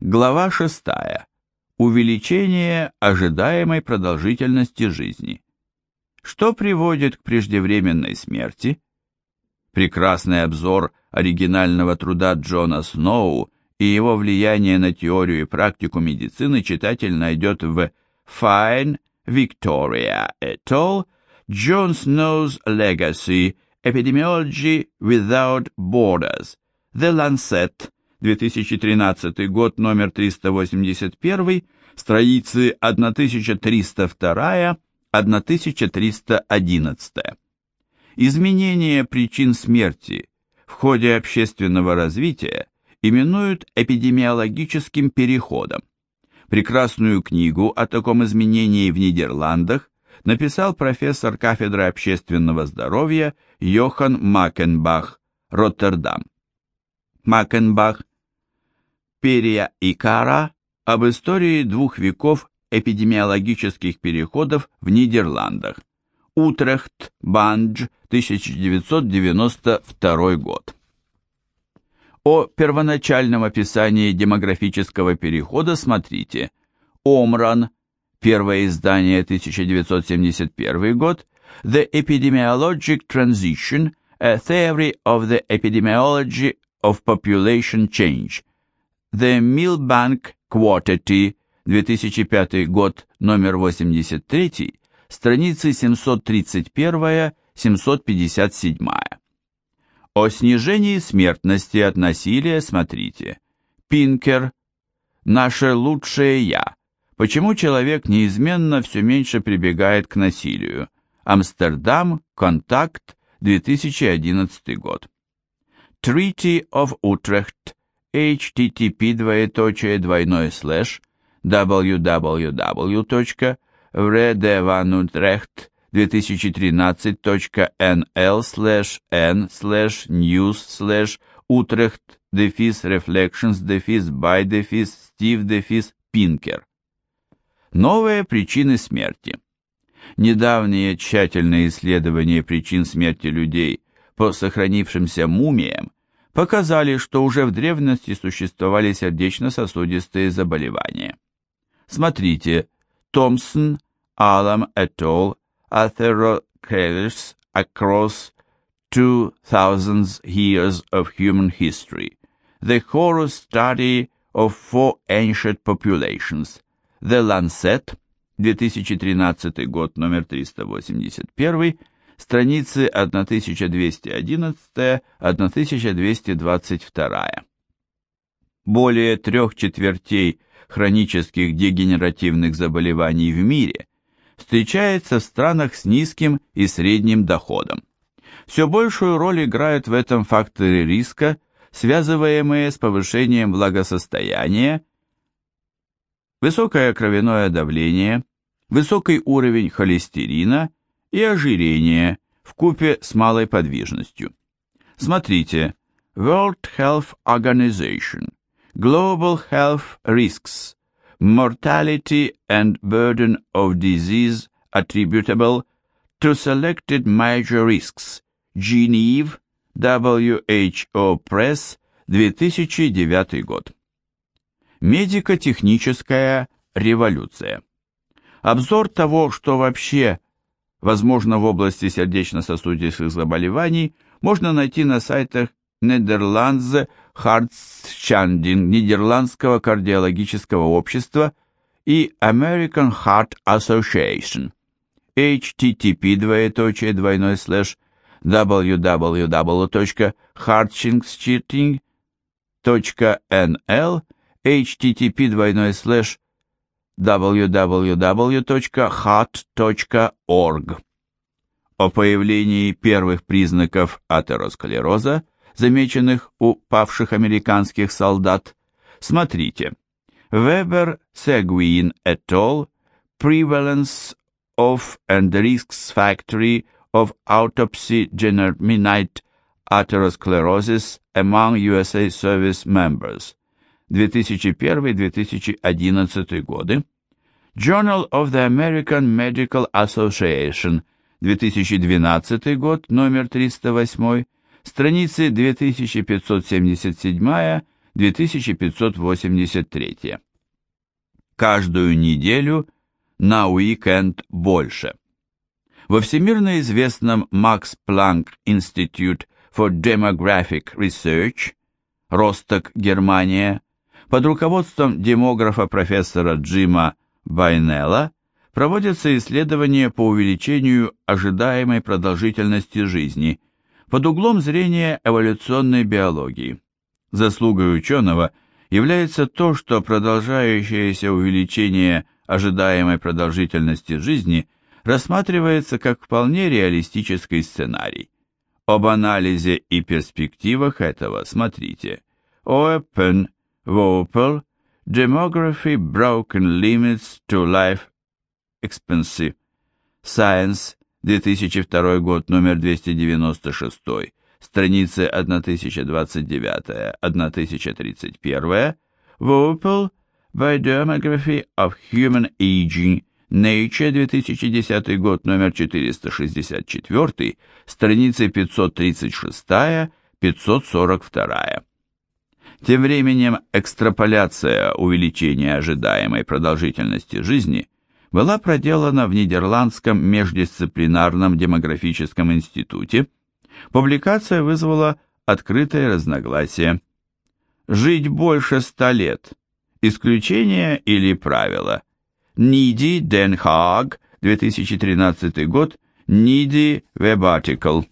Глава 6. Увеличение ожидаемой продолжительности жизни. Что приводит к преждевременной смерти? Прекрасный обзор оригинального труда Джона Сноу и его влияние на теорию и практику медицины читатель найдет в Fine Victoria et al. John Snow's Legacy Epidemiology Without Borders The Lancet 2013 год, номер 381, страницы 1302-1311. Изменение причин смерти в ходе общественного развития именуют эпидемиологическим переходом. Прекрасную книгу о таком изменении в Нидерландах написал профессор кафедры общественного здоровья Йохан Макенбах, Роттердам. Макенбах Перия и Кара об истории двух веков эпидемиологических переходов в Нидерландах. Утрехт, Бандж, 1992 год. О первоначальном описании демографического перехода смотрите Омран, первое издание 1971 год, The Epidemiologic Transition, A Theory of the Epidemiology of Population Change, The Milbank Quantity, 2005 год, номер 83, страницы 731-757. О снижении смертности от насилия смотрите. Пинкер. Наше лучшее «я». Почему человек неизменно все меньше прибегает к насилию? Амстердам, Контакт, 2011 год. Treaty of Utrecht, http двоеточие двойной слэш www.vredevanutrecht 2013.nl slash n slash news slash Utrecht дефис reflections дефис by дефис Steve дефис Pinker. Новые причины смерти. Недавние тщательные исследования причин смерти людей по сохранившимся мумиям показали, что уже в древности существовали сердечно-сосудистые заболевания. Смотрите, Томпсон, Алам et al. Atherosclerosis Across Two Thousands Years of Human History. The Horus Study of Four Ancient Populations. The Lancet, 2013 год, номер 381, страницы 1211-1222. Более трех четвертей хронических дегенеративных заболеваний в мире встречается в странах с низким и средним доходом. Все большую роль играют в этом факторы риска, связываемые с повышением благосостояния, высокое кровяное давление, высокий уровень холестерина и ожирение в купе с малой подвижностью. Смотрите, World Health Organization, Global Health Risks, Mortality and Burden of Disease Attributable to Selected Major Risks, Geneve, WHO Press, 2009 год. Медико-техническая революция. Обзор того, что вообще возможно в области сердечно-сосудистых заболеваний, можно найти на сайтах Нидерландзе Хартschanding Нидерландского кардиологического общества и American Heart Association. http двоеточие двойной слэш www.hartshingschiting.nl http двойной слэш www.hat.org. О появлении первых признаков атеросклероза, замеченных у павших американских солдат, смотрите. Weber, Seguin et al. Prevalence of and Risks Factory of Autopsy Germinate Atherosclerosis among USA Service Members. 2001-2011 годы, Journal of the American Medical Association, 2012 год, номер 308, страницы 2583. Каждую неделю на уикенд больше. Во всемирно известном Max Planck Institute for Demographic Research, Росток, Германия, под руководством демографа профессора Джима Байнелла проводятся исследования по увеличению ожидаемой продолжительности жизни под углом зрения эволюционной биологии. Заслугой ученого является то, что продолжающееся увеличение ожидаемой продолжительности жизни рассматривается как вполне реалистический сценарий. Об анализе и перспективах этого смотрите. Open, Wopel, Demography Broken Limits to Life Expectancy. Science, 2002 год, номер 296, страницы 1029-1031, Wopel, by Demography of Human Aging, Nature, 2010 год, номер 464, страницы 536-542. Тем временем экстраполяция увеличения ожидаемой продолжительности жизни была проделана в Нидерландском междисциплинарном демографическом институте. Публикация вызвала открытое разногласие. Жить больше ста лет – исключение или правило? NIDI, Den Haag, 2013 год, NIDI, Web-article.